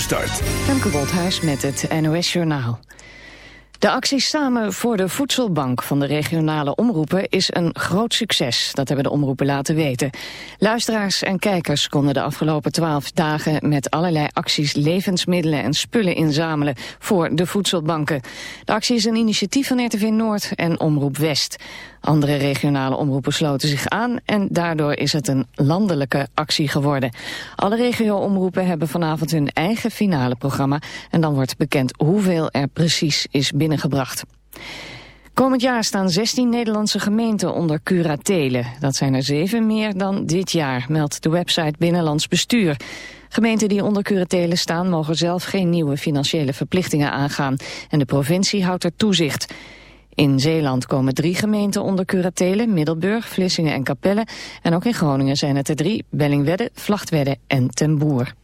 start. Femke met het NOS Journaal. De actie Samen voor de Voedselbank van de regionale omroepen is een groot succes. Dat hebben de omroepen laten weten. Luisteraars en kijkers konden de afgelopen twaalf dagen met allerlei acties levensmiddelen en spullen inzamelen voor de voedselbanken. De actie is een initiatief van RTV Noord en Omroep West. Andere regionale omroepen sloten zich aan en daardoor is het een landelijke actie geworden. Alle regio-omroepen hebben vanavond hun eigen finale programma en dan wordt bekend hoeveel er precies is binnengebracht. Komend jaar staan 16 Nederlandse gemeenten onder curatelen. Dat zijn er zeven meer dan dit jaar, meldt de website Binnenlands Bestuur. Gemeenten die onder curatelen staan mogen zelf geen nieuwe financiële verplichtingen aangaan. En de provincie houdt er toezicht. In Zeeland komen drie gemeenten onder curatelen, Middelburg, Vlissingen en Capelle. En ook in Groningen zijn het er drie, Bellingwedde, Vlachtwedde en Ten Boer.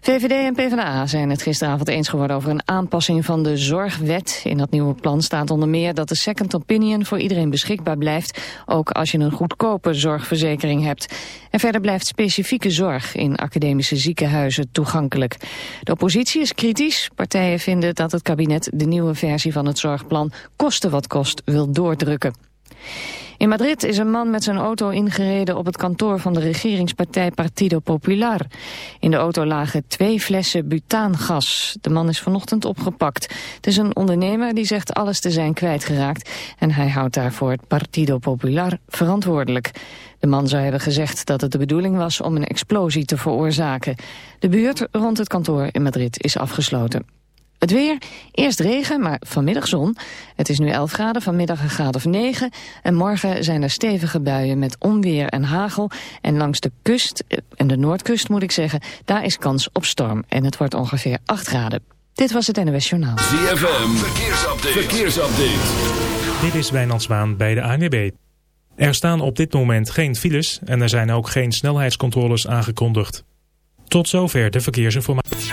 VVD en PvdA zijn het gisteravond eens geworden over een aanpassing van de zorgwet. In dat nieuwe plan staat onder meer dat de second opinion voor iedereen beschikbaar blijft, ook als je een goedkope zorgverzekering hebt. En verder blijft specifieke zorg in academische ziekenhuizen toegankelijk. De oppositie is kritisch. Partijen vinden dat het kabinet de nieuwe versie van het zorgplan koste wat kost wil doordrukken. In Madrid is een man met zijn auto ingereden op het kantoor van de regeringspartij Partido Popular. In de auto lagen twee flessen butaangas. De man is vanochtend opgepakt. Het is een ondernemer die zegt alles te zijn kwijtgeraakt en hij houdt daarvoor het Partido Popular verantwoordelijk. De man zou hebben gezegd dat het de bedoeling was om een explosie te veroorzaken. De buurt rond het kantoor in Madrid is afgesloten. Het weer, eerst regen, maar vanmiddag zon. Het is nu 11 graden, vanmiddag een graad of 9. En morgen zijn er stevige buien met onweer en hagel. En langs de kust, en eh, de noordkust moet ik zeggen, daar is kans op storm. En het wordt ongeveer 8 graden. Dit was het NOS Journaal. ZFM, verkeersupdate. verkeersupdate. Dit is Wijnand Zwaan bij de ANWB. Er staan op dit moment geen files en er zijn ook geen snelheidscontroles aangekondigd. Tot zover de verkeersinformatie.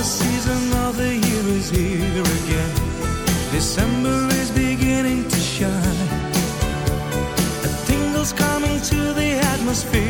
The season of the year is here again. December is beginning to shine. A tingle's coming to the atmosphere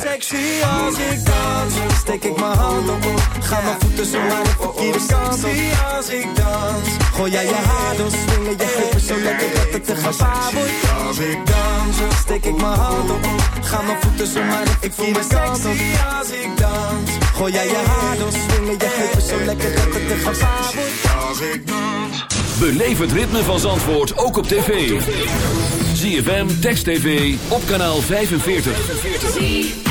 Sexy als ik dans. Steek ik mijn hand op. Ga mijn voeten zo aan de verkeerde kant op. als ik dans. Gooi jij je haar door, swingen je heupen zo lekker dat het te gevaar wordt. Als ik dans, steek ik mijn hand op. Ga mijn voeten zo maar de verkeerde kant op. als ik dans. Gooi jij je haar door, swingen je heupen zo lekker dat het te gevaar wordt. Als ik dans. Beleef het ritme van Zandvoort ook op tv. ZFM, Text TV, op kanaal 45.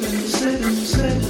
seven, seven, seven.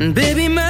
Baby, my